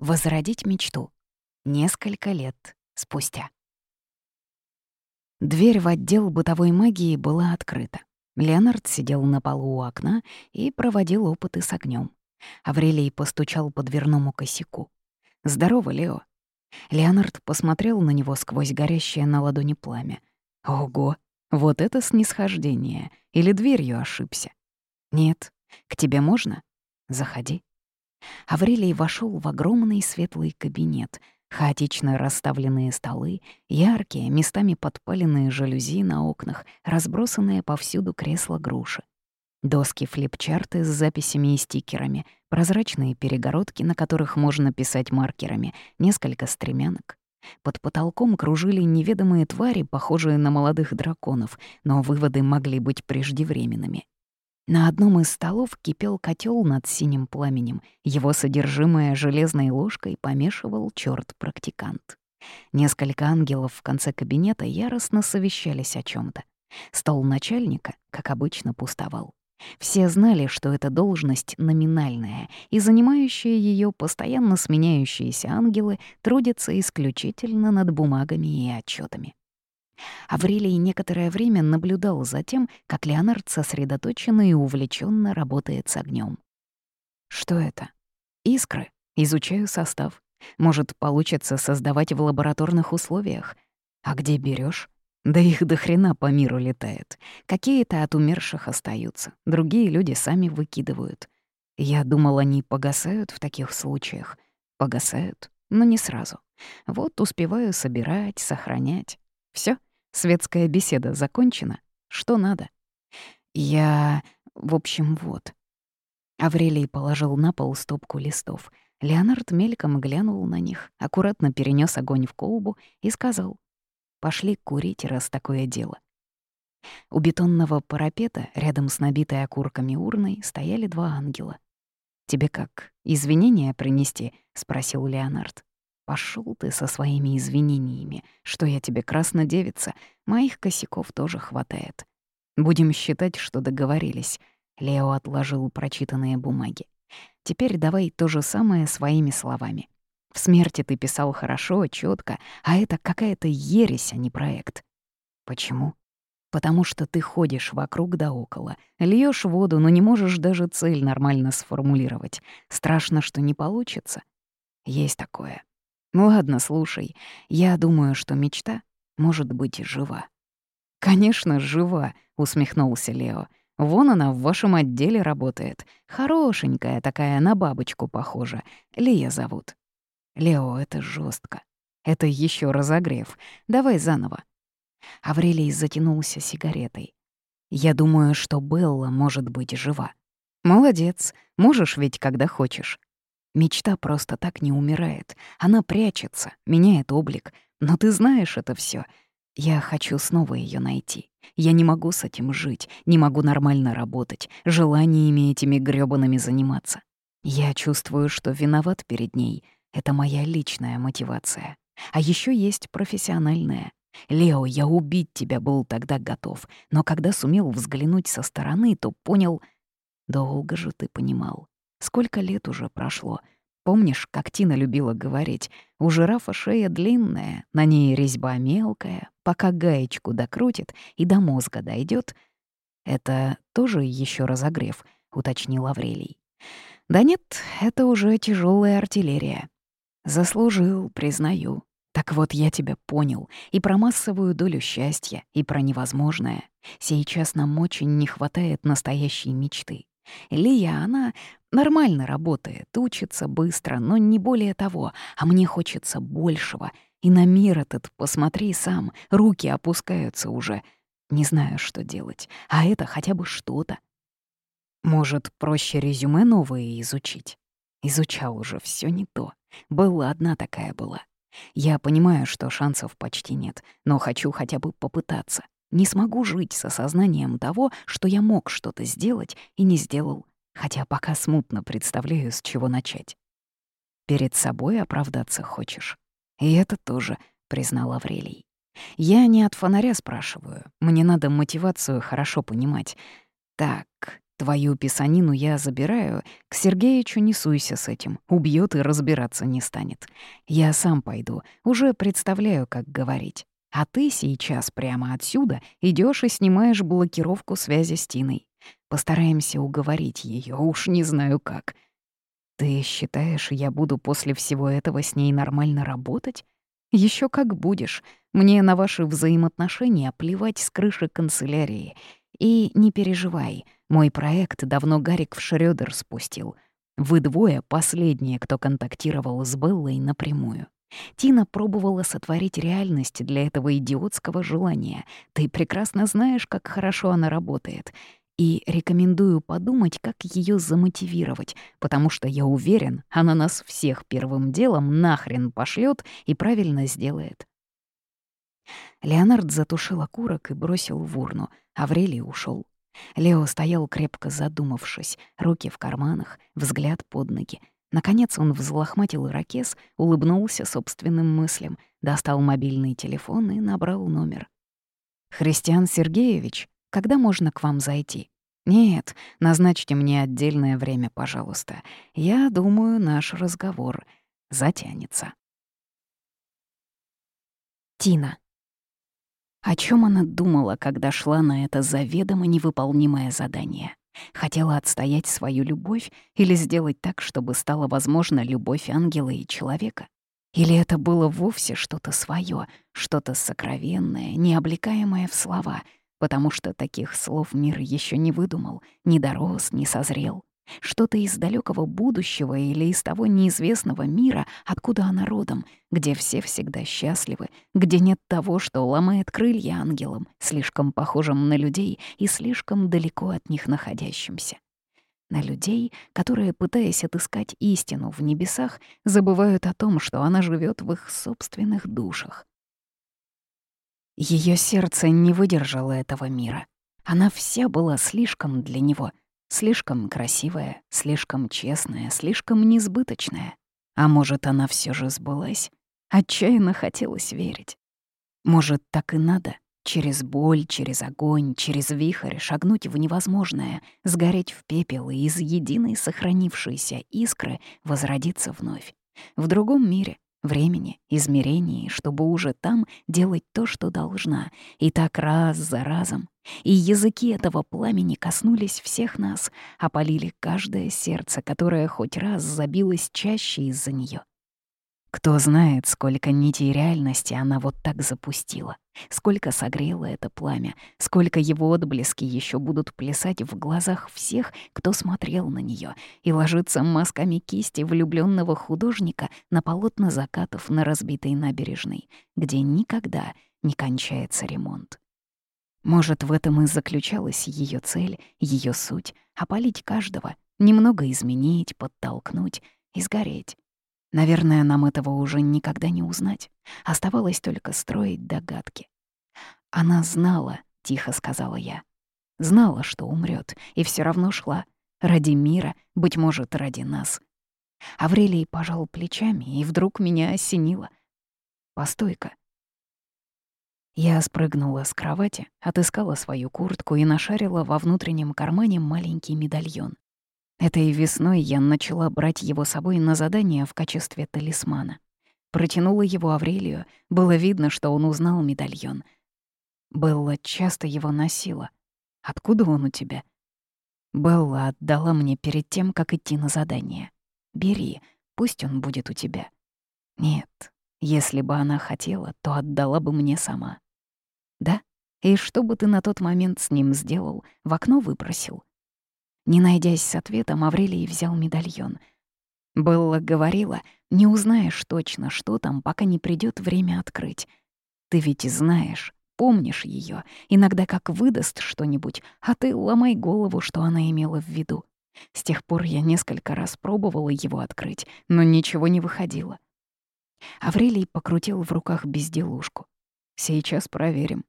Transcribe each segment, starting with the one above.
Возродить мечту. Несколько лет спустя. Дверь в отдел бытовой магии была открыта. Леонард сидел на полу у окна и проводил опыты с огнем. Аврелий постучал по дверному косяку. «Здорово, Лео». Леонард посмотрел на него сквозь горящее на ладони пламя. «Ого, вот это снисхождение! Или дверью ошибся?» «Нет. К тебе можно? Заходи». Аврелий вошел в огромный светлый кабинет, хаотично расставленные столы, яркие, местами подпаленные жалюзи на окнах, разбросанные повсюду кресла-груши. Доски флипчарты с записями и стикерами, прозрачные перегородки, на которых можно писать маркерами, несколько стремянок. Под потолком кружили неведомые твари, похожие на молодых драконов, но выводы могли быть преждевременными. На одном из столов кипел котел над синим пламенем. Его содержимое железной ложкой помешивал черт практикант Несколько ангелов в конце кабинета яростно совещались о чем то Стол начальника, как обычно, пустовал. Все знали, что эта должность номинальная, и занимающие ее постоянно сменяющиеся ангелы трудятся исключительно над бумагами и отчетами. Аврелий некоторое время наблюдал за тем, как Леонард сосредоточенно и увлеченно работает с огнем. Что это? Искры. Изучаю состав. Может, получится создавать в лабораторных условиях. А где берешь? Да их до хрена по миру летает. Какие-то от умерших остаются, другие люди сами выкидывают. Я думал, они погасают в таких случаях. Погасают, но не сразу. Вот успеваю собирать, сохранять. Все, Светская беседа закончена. Что надо? Я... В общем, вот. Аврелий положил на пол стопку листов. Леонард мельком глянул на них, аккуратно перенес огонь в колбу и сказал. «Пошли курить, раз такое дело». У бетонного парапета, рядом с набитой окурками урной, стояли два ангела. «Тебе как, извинения принести?» — спросил Леонард. Пошел ты со своими извинениями, что я тебе краснодевица, моих косяков тоже хватает. Будем считать, что договорились. Лео отложил прочитанные бумаги. Теперь давай то же самое своими словами. В смерти ты писал хорошо, четко, а это какая-то ересь, а не проект. Почему? Потому что ты ходишь вокруг да около, льешь воду, но не можешь даже цель нормально сформулировать. Страшно, что не получится. Есть такое. Ну ладно, слушай, я думаю, что мечта может быть жива. «Конечно, жива», — усмехнулся Лео. «Вон она в вашем отделе работает. Хорошенькая такая, на бабочку похожа. Лия зовут». «Лео, это жестко. Это еще разогрев. Давай заново». Аврелий затянулся сигаретой. «Я думаю, что Белла может быть жива». «Молодец. Можешь ведь, когда хочешь. Мечта просто так не умирает. Она прячется, меняет облик. Но ты знаешь это все. Я хочу снова ее найти. Я не могу с этим жить, не могу нормально работать, желаниями этими грёбаными заниматься. Я чувствую, что виноват перед ней. Это моя личная мотивация. А еще есть профессиональная. Лео, я убить тебя был тогда готов, но когда сумел взглянуть со стороны, то понял... Долго же ты понимал. Сколько лет уже прошло. Помнишь, как Тина любила говорить, у жирафа шея длинная, на ней резьба мелкая, пока гаечку докрутит и до мозга дойдет. Это тоже еще разогрев, уточнил Аврелий. Да нет, это уже тяжелая артиллерия. Заслужил, признаю. Так вот, я тебя понял. И про массовую долю счастья, и про невозможное. Сейчас нам очень не хватает настоящей мечты. Лия, она нормально работает, учится быстро, но не более того, а мне хочется большего. И на мир этот посмотри сам, руки опускаются уже. Не знаю, что делать, а это хотя бы что-то. Может, проще резюме новые изучить? Изучал уже, все не то. Была одна такая была. Я понимаю, что шансов почти нет, но хочу хотя бы попытаться. Не смогу жить с осознанием того, что я мог что-то сделать и не сделал, хотя пока смутно представляю, с чего начать. Перед собой оправдаться хочешь. И это тоже, признал Аврелий. Я не от фонаря спрашиваю, мне надо мотивацию хорошо понимать. Так, Твою писанину я забираю, к Сергеичу не суйся с этим, убьет и разбираться не станет. Я сам пойду, уже представляю, как говорить. А ты сейчас прямо отсюда идешь и снимаешь блокировку связи с Тиной. Постараемся уговорить ее, уж не знаю как. Ты считаешь, я буду после всего этого с ней нормально работать? Еще как будешь. Мне на ваши взаимоотношения плевать с крыши канцелярии. И не переживай, мой проект давно Гарик в Шрёдер спустил. Вы двое — последние, кто контактировал с Беллой напрямую. Тина пробовала сотворить реальность для этого идиотского желания. Ты прекрасно знаешь, как хорошо она работает. И рекомендую подумать, как ее замотивировать, потому что я уверен, она нас всех первым делом нахрен пошлет и правильно сделает. Леонард затушил окурок и бросил в урну. Аврелий ушел. Лео стоял крепко задумавшись, руки в карманах, взгляд под ноги, Наконец он взлохматил ирокез, улыбнулся собственным мыслям, достал мобильный телефон и набрал номер. «Христиан Сергеевич, когда можно к вам зайти?» «Нет, назначьте мне отдельное время, пожалуйста. Я думаю, наш разговор затянется». Тина. О чем она думала, когда шла на это заведомо невыполнимое задание? Хотела отстоять свою любовь или сделать так, чтобы стала возможна любовь ангела и человека? Или это было вовсе что-то свое, что-то сокровенное, необлекаемое в слова, потому что таких слов мир еще не выдумал, не дорос, не созрел? Что-то из далекого будущего или из того неизвестного мира, откуда она родом, где все всегда счастливы, где нет того, что ломает крылья ангелам, слишком похожим на людей и слишком далеко от них находящимся. На людей, которые, пытаясь отыскать истину в небесах, забывают о том, что она живет в их собственных душах. Ее сердце не выдержало этого мира. Она вся была слишком для него — Слишком красивая, слишком честная, слишком несбыточная. А может, она все же сбылась? Отчаянно хотелось верить. Может, так и надо? Через боль, через огонь, через вихрь шагнуть в невозможное, сгореть в пепел и из единой сохранившейся искры возродиться вновь. В другом мире, времени, измерении, чтобы уже там делать то, что должна, и так раз за разом, и языки этого пламени коснулись всех нас, опалили каждое сердце, которое хоть раз забилось чаще из-за нее. Кто знает, сколько нитей реальности она вот так запустила, сколько согрело это пламя, сколько его отблески еще будут плясать в глазах всех, кто смотрел на нее, и ложиться мазками кисти влюбленного художника на полотна закатов на разбитой набережной, где никогда не кончается ремонт. Может, в этом и заключалась ее цель, ее суть — опалить каждого, немного изменить, подтолкнуть и сгореть. Наверное, нам этого уже никогда не узнать. Оставалось только строить догадки. «Она знала», — тихо сказала я. Знала, что умрет, и все равно шла. Ради мира, быть может, ради нас. Аврелий пожал плечами, и вдруг меня осенило. «Постой-ка, я спрыгнула с кровати, отыскала свою куртку и нашарила во внутреннем кармане маленький медальон. Этой весной я начала брать его с собой на задание в качестве талисмана. Протянула его Аврелию, было видно, что он узнал медальон. Белла часто его носила. «Откуда он у тебя?» Белла отдала мне перед тем, как идти на задание. «Бери, пусть он будет у тебя». Нет, если бы она хотела, то отдала бы мне сама. Да? И что бы ты на тот момент с ним сделал? В окно выбросил? Не найдясь с ответом, Аврелий взял медальон. Белла говорила, не узнаешь точно, что там, пока не придет время открыть. Ты ведь знаешь, помнишь ее, иногда как выдаст что-нибудь, а ты ломай голову, что она имела в виду. С тех пор я несколько раз пробовала его открыть, но ничего не выходило. Аврелий покрутил в руках безделушку. «Сейчас проверим».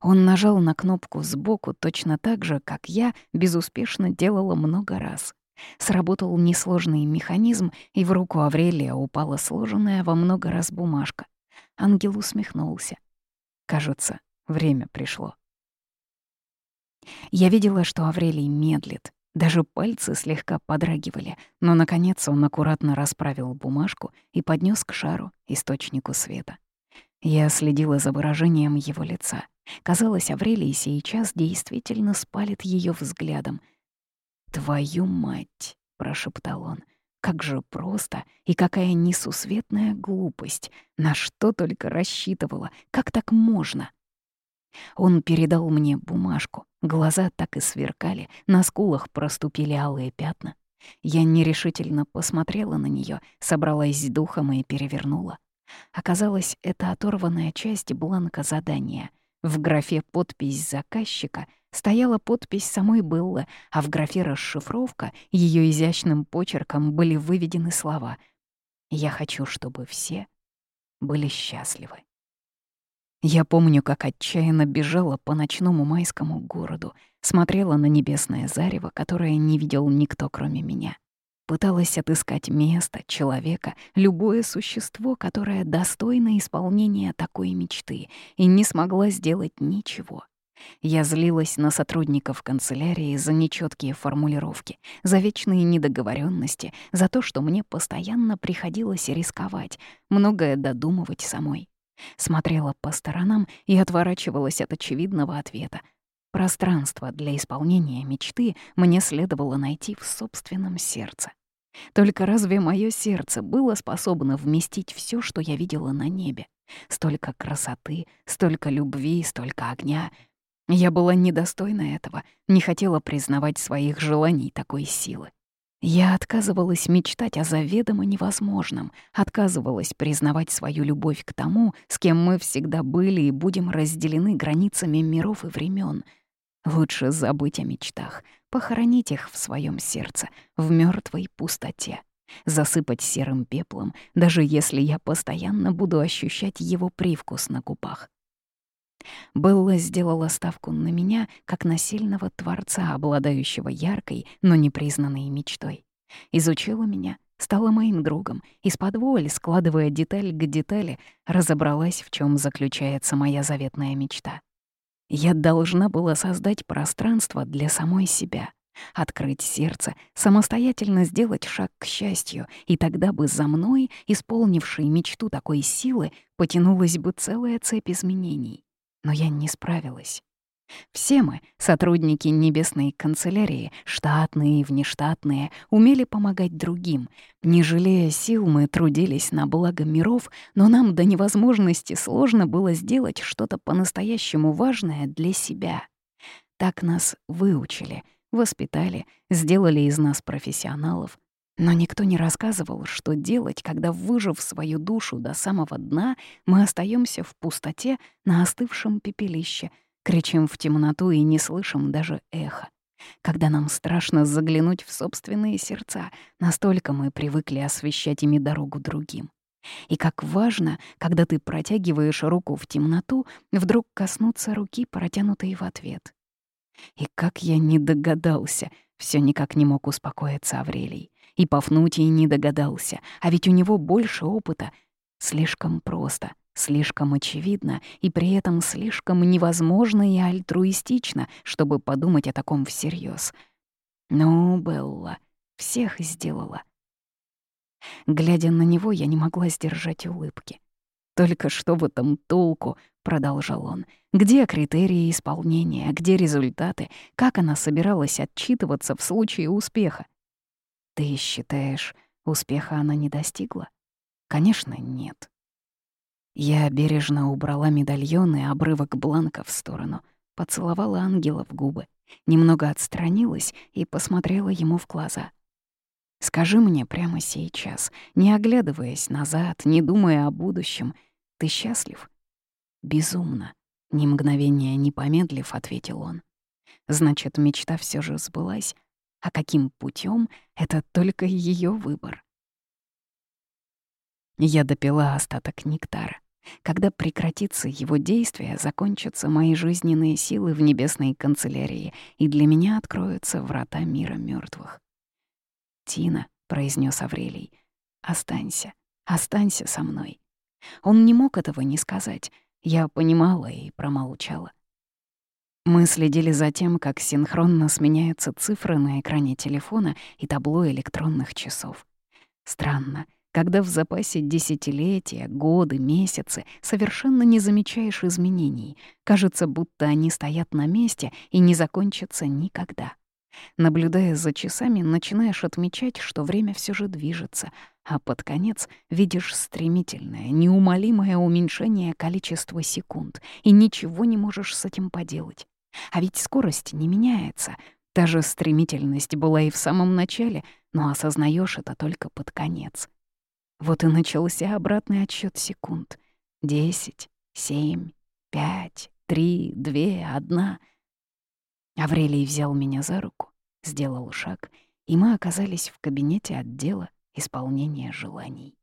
Он нажал на кнопку сбоку точно так же, как я безуспешно делала много раз. Сработал несложный механизм, и в руку Аврелия упала сложенная во много раз бумажка. Ангел усмехнулся. Кажется, время пришло. Я видела, что Аврелий медлит, даже пальцы слегка подрагивали, но, наконец, он аккуратно расправил бумажку и поднес к шару, источнику света. Я следила за выражением его лица. Казалось, Аврелий сейчас действительно спалит ее взглядом. «Твою мать!» — прошептал он. «Как же просто и какая несусветная глупость! На что только рассчитывала! Как так можно?» Он передал мне бумажку. Глаза так и сверкали, на скулах проступили алые пятна. Я нерешительно посмотрела на нее, собралась с духом и перевернула. Оказалось, это оторванная часть бланка задания. В графе «Подпись заказчика» стояла подпись самой Беллы, а в графе «Расшифровка» ее изящным почерком были выведены слова «Я хочу, чтобы все были счастливы». Я помню, как отчаянно бежала по ночному майскому городу, смотрела на небесное зарево, которое не видел никто, кроме меня. Пыталась отыскать место, человека, любое существо, которое достойно исполнения такой мечты, и не смогла сделать ничего. Я злилась на сотрудников канцелярии за нечеткие формулировки, за вечные недоговоренности, за то, что мне постоянно приходилось рисковать, многое додумывать самой. Смотрела по сторонам и отворачивалась от очевидного ответа. Пространство для исполнения мечты мне следовало найти в собственном сердце. Только разве мое сердце было способно вместить все, что я видела на небе? Столько красоты, столько любви, столько огня. Я была недостойна этого, не хотела признавать своих желаний такой силы. Я отказывалась мечтать о заведомо невозможном, отказывалась признавать свою любовь к тому, с кем мы всегда были и будем разделены границами миров и времен. Лучше забыть о мечтах, похоронить их в своем сердце, в мертвой пустоте, засыпать серым пеплом, даже если я постоянно буду ощущать его привкус на губах. Белла сделала ставку на меня как на сильного творца, обладающего яркой, но непризнанной мечтой. Изучила меня, стала моим другом, из-под воли, складывая деталь к детали, разобралась, в чем заключается моя заветная мечта. Я должна была создать пространство для самой себя, открыть сердце, самостоятельно сделать шаг к счастью, и тогда бы за мной, исполнившей мечту такой силы, потянулась бы целая цепь изменений но я не справилась. Все мы, сотрудники небесной канцелярии, штатные и внештатные, умели помогать другим. Не жалея сил, мы трудились на благо миров, но нам до невозможности сложно было сделать что-то по-настоящему важное для себя. Так нас выучили, воспитали, сделали из нас профессионалов, но никто не рассказывал, что делать, когда, выжив свою душу до самого дна, мы остаемся в пустоте на остывшем пепелище, кричим в темноту и не слышим даже эхо. Когда нам страшно заглянуть в собственные сердца, настолько мы привыкли освещать ими дорогу другим. И как важно, когда ты протягиваешь руку в темноту, вдруг коснуться руки, протянутой в ответ. И как я не догадался, все никак не мог успокоиться Аврелий. И Пафнутий не догадался, а ведь у него больше опыта. Слишком просто, слишком очевидно и при этом слишком невозможно и альтруистично, чтобы подумать о таком всерьез. Ну, Белла, всех сделала. Глядя на него, я не могла сдержать улыбки. «Только что в этом толку?» — продолжал он. «Где критерии исполнения? Где результаты? Как она собиралась отчитываться в случае успеха? Ты считаешь, успеха она не достигла? Конечно, нет. Я бережно убрала медальон и обрывок бланка в сторону, поцеловала ангела в губы, немного отстранилась и посмотрела ему в глаза. «Скажи мне прямо сейчас, не оглядываясь назад, не думая о будущем, ты счастлив?» «Безумно», — ни мгновения не помедлив, ответил он. «Значит, мечта все же сбылась, а каким путем это только ее выбор. Я допила остаток нектара. Когда прекратится его действие, закончатся мои жизненные силы в небесной канцелярии, и для меня откроются врата мира мертвых. «Тина», — произнес Аврелий, — «останься, останься со мной». Он не мог этого не сказать. Я понимала и промолчала. Мы следили за тем, как синхронно сменяются цифры на экране телефона и табло электронных часов. Странно, когда в запасе десятилетия, годы, месяцы совершенно не замечаешь изменений. Кажется, будто они стоят на месте и не закончатся никогда. Наблюдая за часами, начинаешь отмечать, что время все же движется, а под конец видишь стремительное, неумолимое уменьшение количества секунд, и ничего не можешь с этим поделать. А ведь скорость не меняется. Та же стремительность была и в самом начале, но осознаешь это только под конец. Вот и начался обратный отсчет секунд. Десять, семь, пять, три, две, одна. Аврелий взял меня за руку, сделал шаг, и мы оказались в кабинете отдела исполнения желаний.